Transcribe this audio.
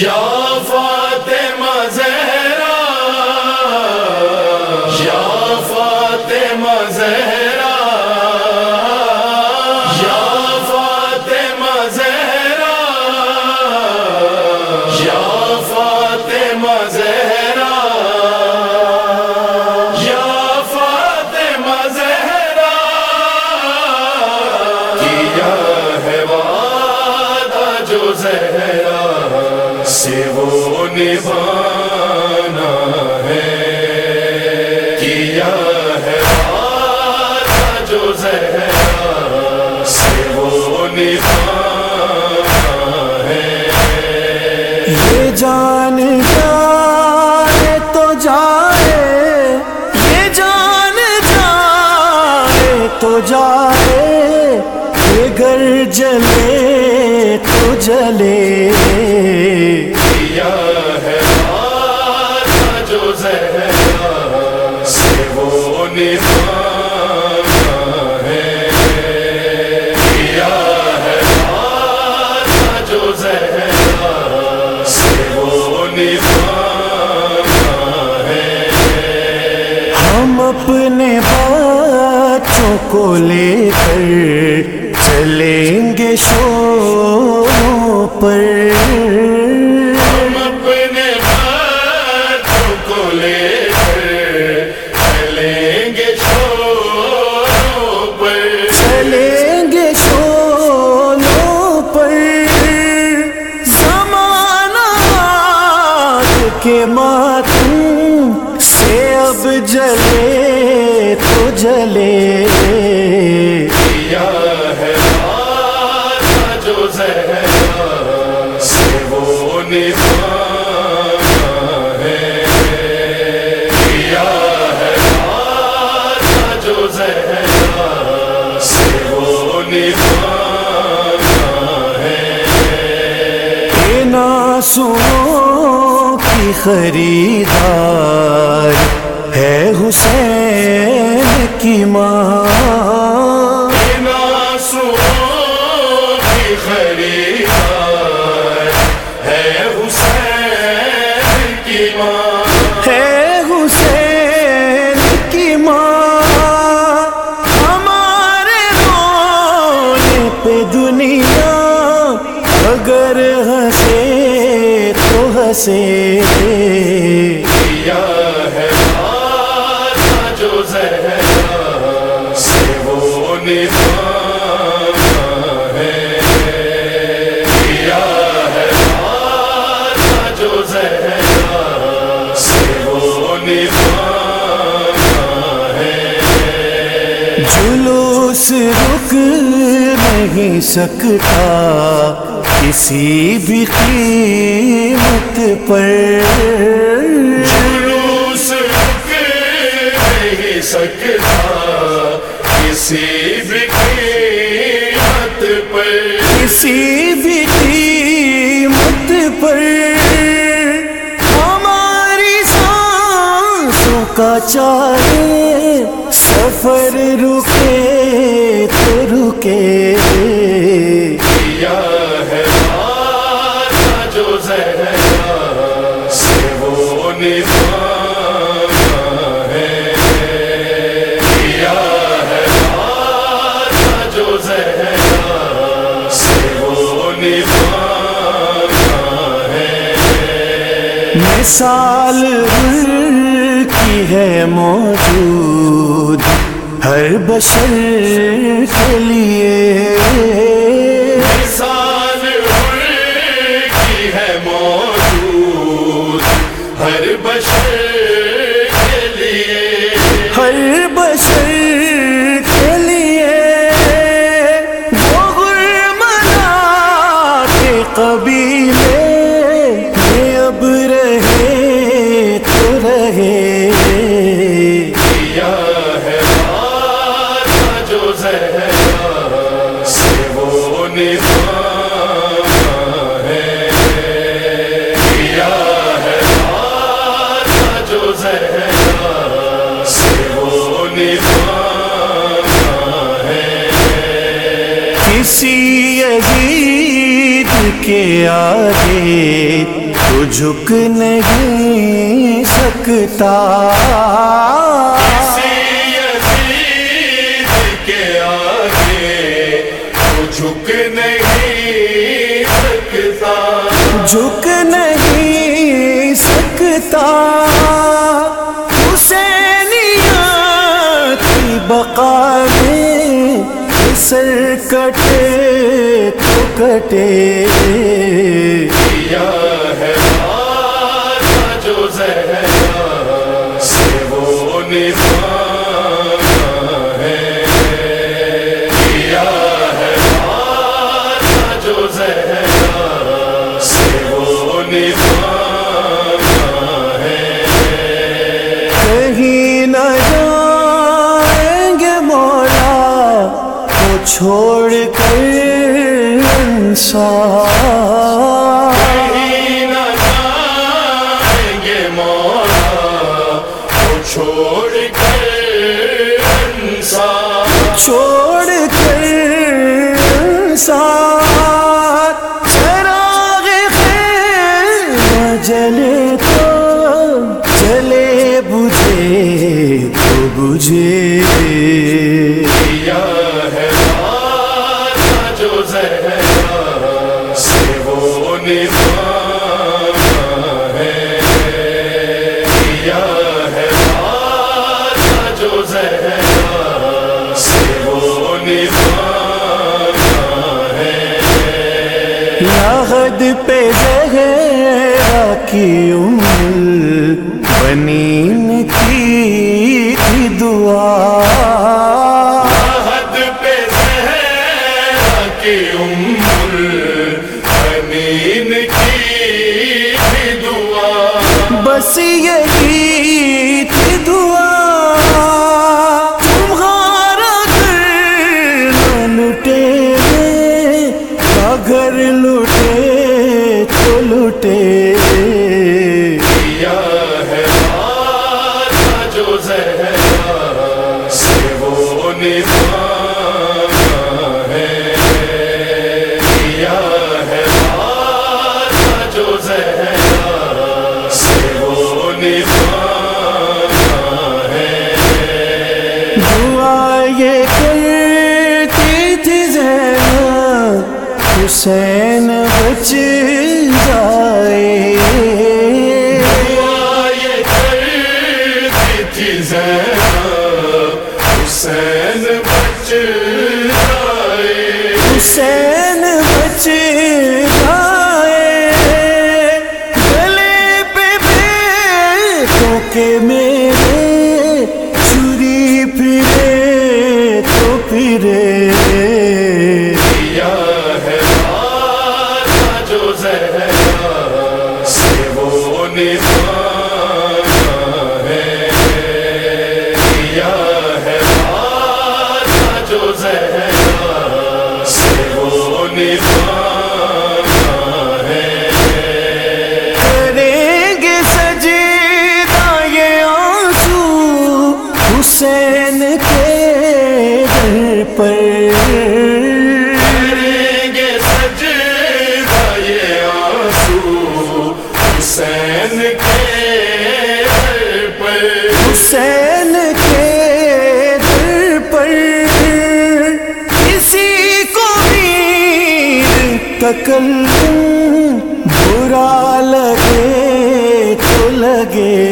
یا سے وہ نبھانا ہے۔ کیا ہے جو زہرا سے وہ نبھانا ہے؟ یہ جان جائے تو جائے، یہ جان جائے تو جائے، یہ گر جلے تو جلے۔ ہم اپنے بچوں کو لے کر چلیں گے شوروں پر۔ کے ماتم سے اب جلے تو جلے۔ کیا ہے وعدہ جو زہرا سے وہ نبھانا ہے۔ کیا ہے وعدہ جو زہرا سے وہ نبھانا ہے۔ ان آنسوؤں خریدا ہنسے کیا ہے جو زہرا سے وہ نبھانا ہے۔ جو زہرا سے وہ نبھانا ہے۔ جلوس رک نہیں سکتا۔ کسی بھی قیمت پر جلوس رک نہیں سکتا کسی بھی قیمت پر کسی بھی قیمت پر ہماری سانسوں کا چاہے سفر رکے تو رکے مثال کی ہے موجود ہر بشر کے لیے۔ مثال کی ہے موجود ہر بشر کے آگے تو جھک نہیں سکتا۔ کے آگے جھک نہیں سکتا۔ جھک نہیں سکتا حسینیات کی بقا میں سر کٹے کٹے انصار گے مولا چھوڑ کر انصار چھوڑ کر انصار چراغ خیر جلے تو چلے بجھے تو بجھے کیوں حسین بچے لگے۔